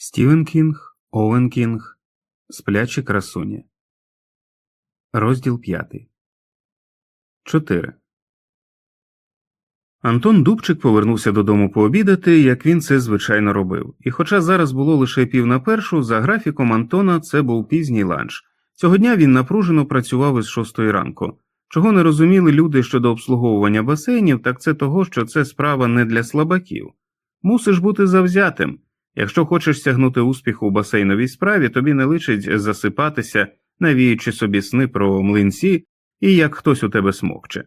Стівен Кінг, Оуен Кінг, Сплячі красуні. Розділ п'ятий. 4. Антон Дубчик повернувся додому пообідати, як він це звичайно робив. І хоча зараз було лише пів на першу, за графіком Антона це був пізній ланч. Цього дня він напружено працював із шостої ранку. Чого не розуміли люди щодо обслуговування басейнів, так це того, що це справа не для слабаків. Мусиш бути завзятим. Якщо хочеш сягнути успіху у басейновій справі, тобі не личить засипатися, навіючи собі сни про млинці і як хтось у тебе смокче.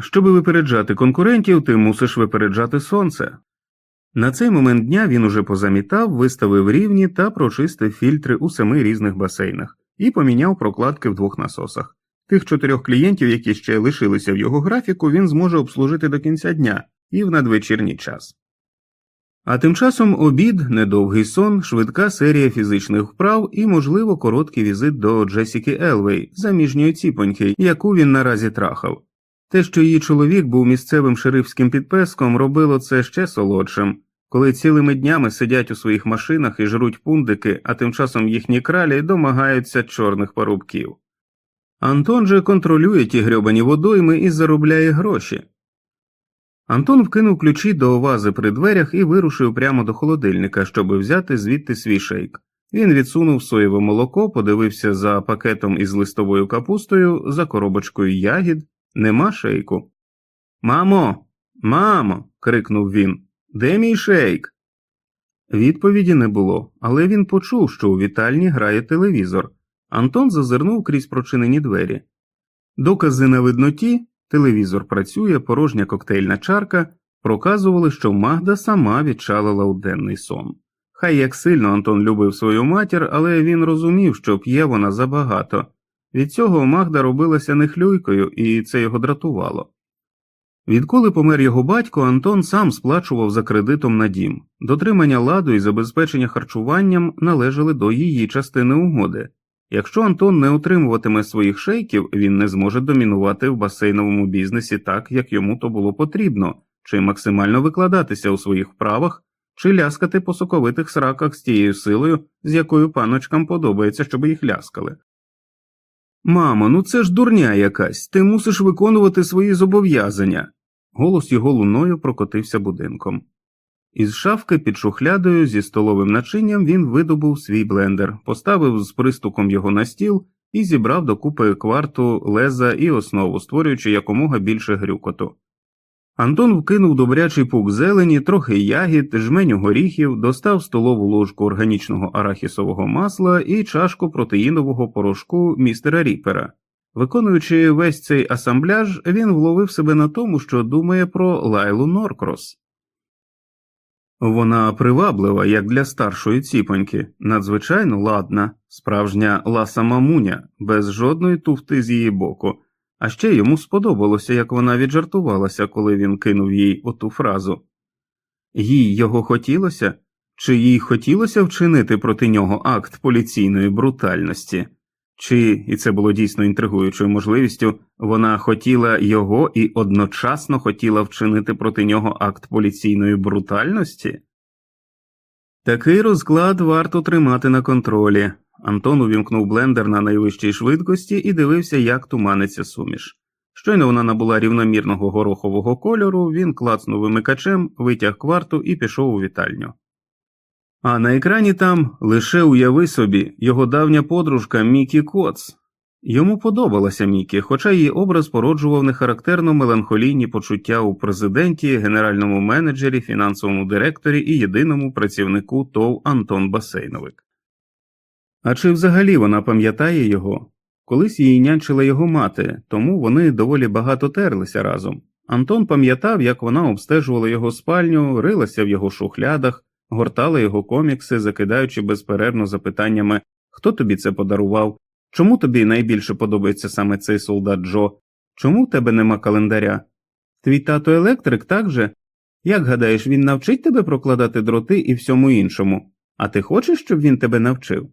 Щоби випереджати конкурентів, ти мусиш випереджати сонце. На цей момент дня він уже позамітав, виставив рівні та прочистив фільтри у семи різних басейнах і поміняв прокладки в двох насосах. Тих чотирьох клієнтів, які ще лишилися в його графіку, він зможе обслужити до кінця дня і в надвечірній час. А тим часом обід, недовгий сон, швидка серія фізичних вправ і, можливо, короткий візит до Джесіки Елвей, заміжньої ціпоньки, яку він наразі трахав. Те, що її чоловік був місцевим шерифським підпеском, робило це ще солодшим, коли цілими днями сидять у своїх машинах і жруть пундики, а тим часом їхні кралі домагаються чорних парубків. Антон же контролює ті грьобані водойми і заробляє гроші. Антон вкинув ключі до вази при дверях і вирушив прямо до холодильника, щоб взяти звідти свій шейк. Він відсунув соєве молоко, подивився за пакетом із листовою капустою, за коробочкою ягід. Нема шейку. Мамо, мамо. крикнув він. Де мій шейк? Відповіді не було, але він почув, що у вітальні грає телевізор. Антон зазирнув крізь прочинені двері. Докази на видноті телевізор працює, порожня коктейльна чарка, проказували, що Магда сама відчалила у денний сон. Хай як сильно Антон любив свою матір, але він розумів, що п'є вона забагато. Від цього Магда робилася нехлюйкою, і це його дратувало. Відколи помер його батько, Антон сам сплачував за кредитом на дім. Дотримання ладу і забезпечення харчуванням належали до її частини угоди. Якщо Антон не отримуватиме своїх шейків, він не зможе домінувати в басейновому бізнесі так, як йому то було потрібно, чи максимально викладатися у своїх вправах, чи ляскати по соковитих сраках з тією силою, з якою паночкам подобається, щоб їх ляскали. Мамо, ну це ж дурня якась, ти мусиш виконувати свої зобов'язання. Голос його луною прокотився будинком. Із шафки під шухлядою зі столовим начинням він видобув свій блендер, поставив з пристуком його на стіл і зібрав докупи кварту, леза і основу, створюючи якомога більше грюкоту. Антон вкинув добрячий пук зелені, трохи ягід, жменю горіхів, достав столову ложку органічного арахісового масла і чашку протеїнового порошку містера Ріпера. Виконуючи весь цей асамбляж, він вловив себе на тому, що думає про Лайлу Норкрос. Вона приваблива, як для старшої ціпоньки, надзвичайно ладна, справжня ласа мамуня, без жодної туфти з її боку, а ще йому сподобалося, як вона віджартувалася, коли він кинув їй оту фразу. Їй його хотілося, чи їй хотілося вчинити проти нього акт поліційної брутальності, чи, і це було дійсно інтригуючою можливістю, вона хотіла його і одночасно хотіла вчинити проти нього акт поліційної брутальності? Такий розклад варто тримати на контролі. Антон увімкнув блендер на найвищій швидкості і дивився, як туманиться суміш. Щойно вона набула рівномірного горохового кольору, він клацнув вимикачем, витяг кварту і пішов у вітальню. А на екрані там лише уяви собі його давня подружка Мікі Коц. Йому подобалася Мікі, хоча її образ породжував нехарактерно меланхолійні почуття у президенті, генеральному менеджері, фінансовому директорі і єдиному працівнику ТОВ Антон Басейновик. А чи взагалі вона пам'ятає його? Колись її нянчила його мати, тому вони доволі багато терлися разом. Антон пам'ятав, як вона обстежувала його спальню, рилася в його шухлядах, гортала його комікси, закидаючи безперервно запитаннями хто тобі це подарував, чому тобі найбільше подобається саме цей солдат Джо, чому в тебе нема календаря? Твій тато електрик так же? Як гадаєш, він навчить тебе прокладати дроти і всьому іншому, а ти хочеш, щоб він тебе навчив?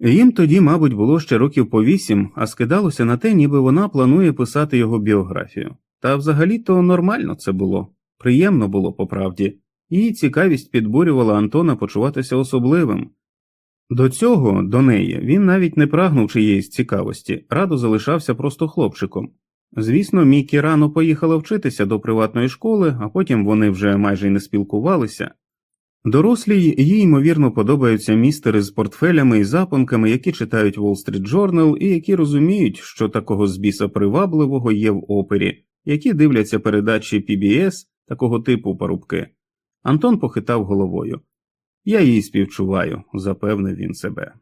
Їм тоді, мабуть, було ще років по вісім, а скидалося на те, ніби вона планує писати його біографію. Та взагалі то нормально це було, приємно було по правді. Її цікавість підбурювала Антона почуватися особливим. До цього, до неї, він навіть не прагнув чиєїсь цікавості, радо залишався просто хлопчиком. Звісно, Мікі рано поїхала вчитися до приватної школи, а потім вони вже майже й не спілкувалися. Дорослій їй ймовірно подобаються містери з портфелями і запонками, які читають Wall Street Journal і які розуміють, що такого збіса привабливого є в опері, які дивляться передачі PBS такого типу парубки. Антон похитав головою. Я їй співчуваю, запевнив він себе.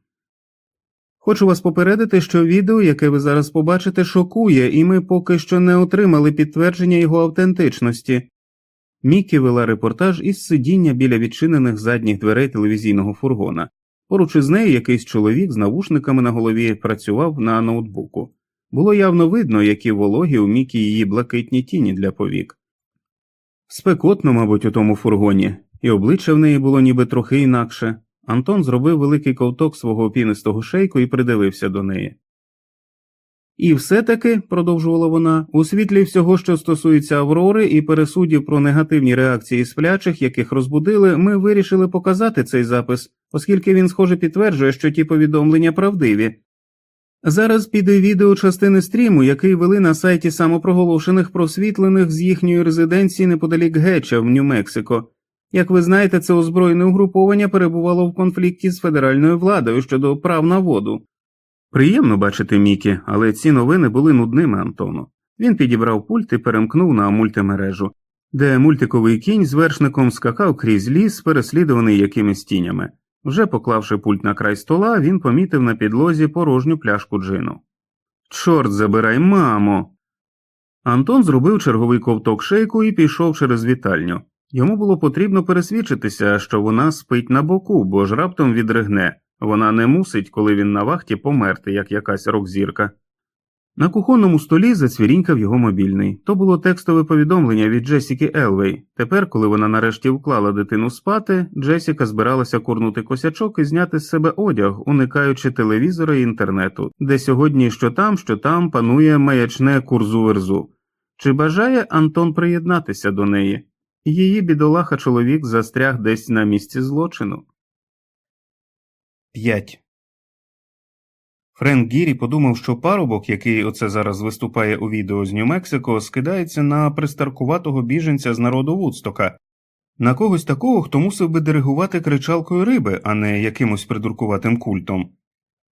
Хочу вас попередити, що відео, яке ви зараз побачите, шокує, і ми поки що не отримали підтвердження його автентичності. Мікі вела репортаж із сидіння біля відчинених задніх дверей телевізійного фургона. Поруч із нею якийсь чоловік з навушниками на голові працював на ноутбуку. Було явно видно, які вологі у Мікі її блакитні тіні для повік. Спекотно, мабуть, у тому фургоні, і обличчя в неї було ніби трохи інакше. Антон зробив великий ковток свого опінистого шейку і придивився до неї. І все таки, продовжувала вона, у світлі всього, що стосується Аврори і пересудів про негативні реакції сплячих, яких розбудили, ми вирішили показати цей запис, оскільки він, схоже, підтверджує, що ті повідомлення правдиві. Зараз піде відео частини стріму, який вели на сайті самопроголошених просвітлених з їхньої резиденції неподалік Гетча в Нью-Мексико. Як ви знаєте, це озброєне угруповання перебувало в конфлікті з федеральною владою щодо прав на воду. Приємно бачити Мікі, але ці новини були нудними Антону. Він підібрав пульт і перемкнув на мультимережу, де мультиковий кінь з вершником скакав крізь ліс, переслідуваний якимись тінями. Вже поклавши пульт на край стола, він помітив на підлозі порожню пляшку джину. Чорт забирай, мамо. Антон зробив черговий ковток шейку і пішов через вітальню. Йому було потрібно пересвідчитися, що вона спить на боку, бо ж раптом відригне вона не мусить, коли він на вахті померти, як якась рок-зірка. На кухонному столі зацвірінькав його мобільний. То було текстове повідомлення від Джесіки Елвей. Тепер, коли вона нарешті вклала дитину спати, Джесіка збиралася курнути косячок і зняти з себе одяг, уникаючи телевізора і інтернету, де сьогодні що там, що там панує маячне курзу верзу. Чи бажає Антон приєднатися до неї? Її бідолаха чоловік застряг десь на місці злочину. 5. Френк Гірі подумав, що парубок, який оце зараз виступає у відео з Нью-Мексико, скидається на пристаркуватого біженця з народу Вудстока, на когось такого, хто мусив би диригувати кричалкою риби, а не якимось придуркуватим культом.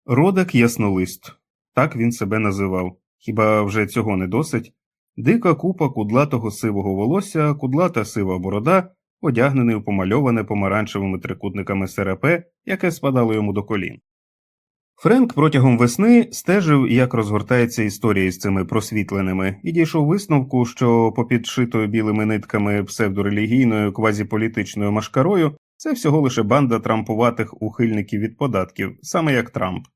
Родак яснолист так він себе називав. Хіба вже цього не досить? Дика купа кудлатого сивого волосся, кудлата сива борода, одягнений у помальоване помаранчевими трикутниками серепе, яке спадало йому до колін. Френк протягом весни стежив, як розгортається історія з цими просвітленими, і дійшов висновку, що попід шитою білими нитками псевдорелігійною квазіполітичною машкарою це всього лише банда трампуватих ухильників від податків, саме як Трамп.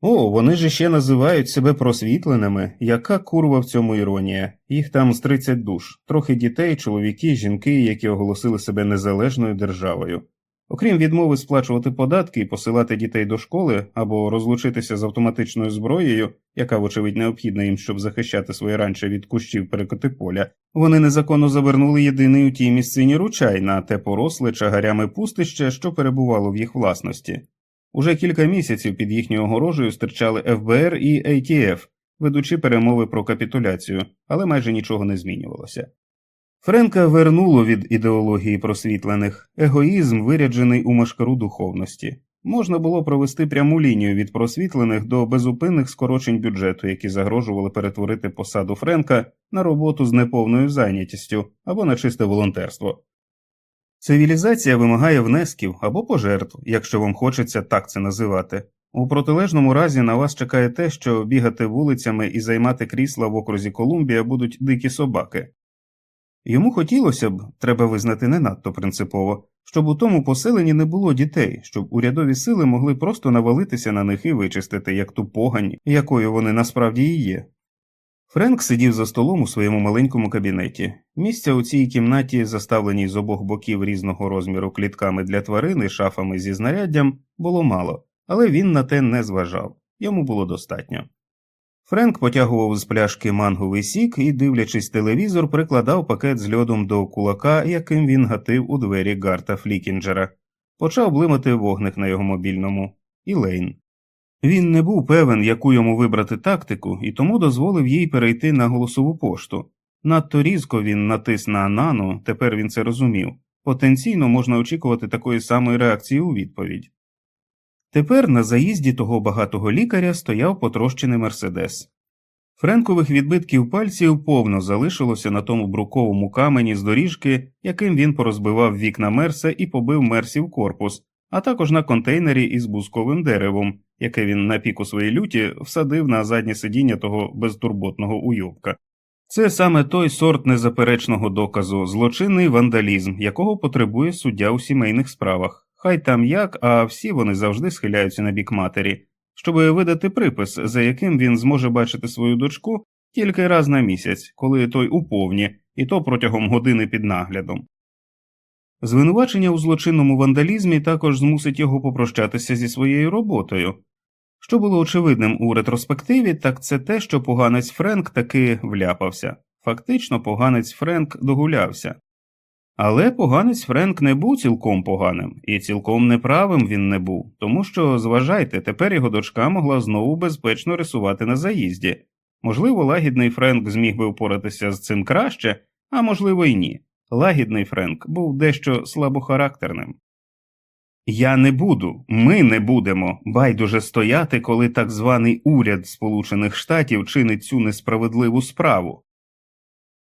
О, вони ж ще називають себе просвітленими. Яка курва в цьому іронія? Їх там з 30 душ, трохи дітей, чоловіки, жінки, які оголосили себе незалежною державою. Окрім відмови сплачувати податки і посилати дітей до школи або розлучитися з автоматичною зброєю, яка, вочевидь, необхідна їм, щоб захищати своє ранче від кущів перекоти поля, вони незаконно завернули єдиний у тій місцині ручай на те поросле чагарями пустище, що перебувало в їх власності. Уже кілька місяців під їхньою огорожею стирчали ФБР і ATF, ведучи перемови про капітуляцію, але майже нічого не змінювалося. Френка вернуло від ідеології просвітлених егоїзм, виряджений у машкару духовності. Можна було провести пряму лінію від просвітлених до безупинних скорочень бюджету, які загрожували перетворити посаду Френка на роботу з неповною зайнятістю або на чисте волонтерство. Цивілізація вимагає внесків або пожертв, якщо вам хочеться так це називати. У протилежному разі на вас чекає те, що бігати вулицями і займати крісла в окрузі Колумбія будуть дикі собаки. Йому хотілося б, треба визнати не надто принципово, щоб у тому поселенні не було дітей, щоб урядові сили могли просто навалитися на них і вичистити як ту погань, якою вони насправді і є. Френк сидів за столом у своєму маленькому кабінеті. Місця у цій кімнаті, заставленій з обох боків різного розміру клітками для тварин і шафами зі знаряддям, було мало, але він на те не зважав йому було достатньо. Френк потягував з пляшки манговий сік і, дивлячись телевізор, прикладав пакет з льодом до кулака, яким він гатив у двері Гарта Флікінджера, почав блимати вогник на його мобільному і Лейн. Він не був певен, яку йому вибрати тактику, і тому дозволив їй перейти на голосову пошту. Надто різко він натис на нану, тепер він це розумів. Потенційно можна очікувати такої самої реакції у відповідь. Тепер на заїзді того багатого лікаря стояв потрощений мерседес. Френкових відбитків пальців повно залишилося на тому бруковому камені з доріжки, яким він порозбивав вікна мерса і побив мерсів корпус, а також на контейнері із бузковим деревом, яке він на піку своєї люті всадив на заднє сидіння того безтурботного уйобка. Це саме той сорт незаперечного доказу, злочинний вандалізм, якого потребує суддя у сімейних справах. Хай там як, а всі вони завжди схиляються на бік матері, щоб видати припис, за яким він зможе бачити свою дочку тільки раз на місяць, коли той уповні, і то протягом години під наглядом. Звинувачення у злочинному вандалізмі також змусить його попрощатися зі своєю роботою. Що було очевидним у ретроспективі, так це те, що поганець Френк таки вляпався. Фактично, поганець Френк догулявся. Але поганець Френк не був цілком поганим, і цілком неправим він не був, тому що, зважайте, тепер його дочка могла знову безпечно рисувати на заїзді. Можливо, лагідний Френк зміг би впоратися з цим краще, а можливо, й ні. Лагідний Френк був дещо слабохарактерним. Я не буду, ми не будемо байдуже стояти, коли так званий уряд Сполучених Штатів чинить цю несправедливу справу.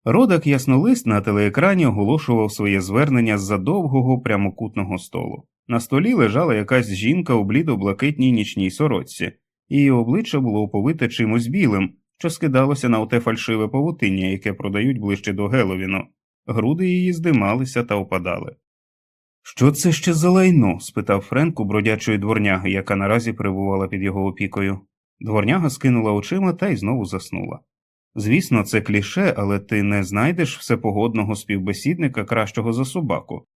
Родак яснолист на телеекрані оголошував своє звернення з за довгого прямокутного столу. На столі лежала якась жінка у блідо-блакитній нічній сорочці, її обличчя було оповите чимось білим, що скидалося на оте фальшиве павутиння, яке продають ближче до Геловіну. Груди її здималися та опадали. Що це ще за лайно? спитав Френк у бродячої дворняги, яка наразі перебувала під його опікою. Дворняга скинула очима та й знову заснула. Звісно, це кліше, але ти не знайдеш всепогодного співбесідника кращого за собаку.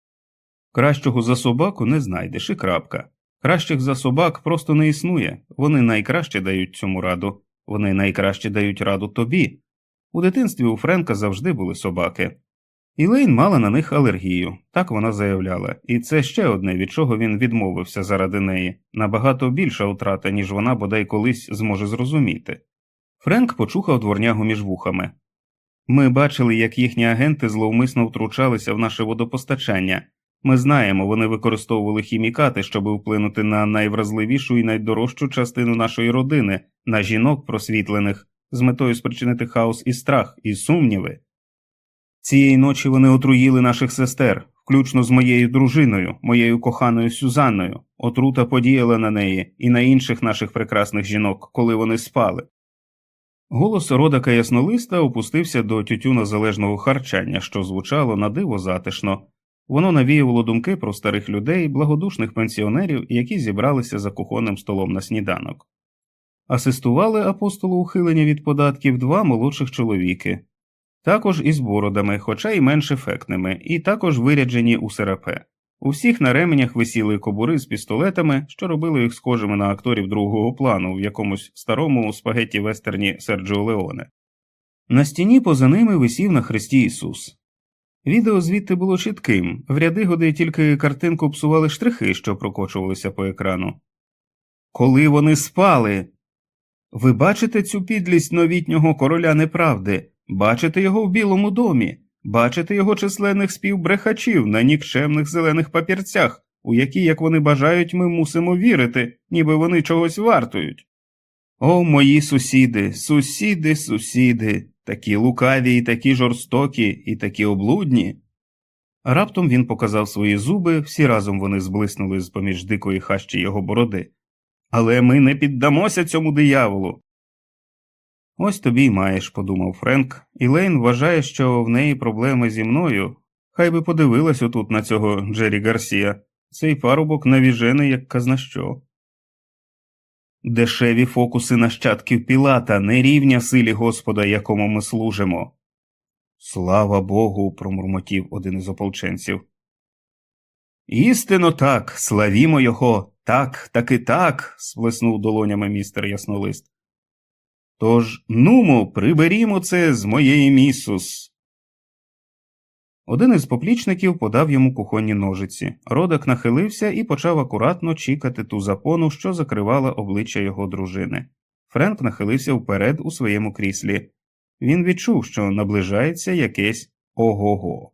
Кращого за собаку не знайдеш і крапка. Кращих за собак просто не існує, вони найкраще дають цьому раду, вони найкраще дають раду тобі. У дитинстві у Френка завжди були собаки. Ілейн мала на них алергію, так вона заявляла, і це ще одне, від чого він відмовився заради неї, набагато більша утрата, ніж вона бодай колись зможе зрозуміти. Френк почухав дворнягу між вухами. Ми бачили, як їхні агенти зловмисно втручалися в наше водопостачання. Ми знаємо, вони використовували хімікати, щоб вплинути на найвразливішу і найдорожчу частину нашої родини, на жінок просвітлених, з метою спричинити хаос і страх, і сумніви. Цієї ночі вони отруїли наших сестер, включно з моєю дружиною, моєю коханою Сюзанною. Отрута подіяла на неї і на інших наших прекрасних жінок, коли вони спали. Голос родака яснолиста опустився до тютюна залежного харчання, що звучало на диво затишно. Воно навіювало думки про старих людей, благодушних пенсіонерів, які зібралися за кухонним столом на сніданок. Асистували апостолу ухилення від податків два молодших чоловіки, також із бородами, хоча й менш ефектними, і також виряджені у серапе. У всіх на ременях висіли кобури з пістолетами, що робили їх схожими на акторів другого плану в якомусь старому спагетті-вестерні Серджіо Леоне. На стіні поза ними висів на хресті Ісус. Відео звідти було чітким, в ряди годи тільки картинку псували штрихи, що прокочувалися по екрану. Коли вони спали. Ви бачите цю підлість новітнього короля неправди, бачите його в Білому домі. Бачити його численних співбрехачів на нікчемних зелених папірцях, у які, як вони бажають, ми мусимо вірити, ніби вони чогось вартують. О, мої сусіди, сусіди, сусіди, такі лукаві, і такі жорстокі, і такі облудні. Раптом він показав свої зуби, всі разом вони зблиснули з поміж дикої хащі його бороди. Але ми не піддамося цьому дияволу. Ось тобі й маєш, подумав Френк, і Лейн вважає, що в неї проблеми зі мною. Хай би подивилась отут на цього Джері Гарсія, цей парубок навіжений, як казна що. Дешеві фокуси нащадків Пілата, не рівня силі Господа, якому ми служимо. Слава Богу, промурмотів один із ополченців. Істинно так, славімо його, так, таки так. сплеснув долонями містер Яснолист. Тож, нумо, приберімо це з моєї місус. Один із поплічників подав йому кухонні ножиці. Родак нахилився і почав акуратно чікати ту запону, що закривала обличчя його дружини. Френк нахилився вперед у своєму кріслі. Він відчув, що наближається якесь ого-го.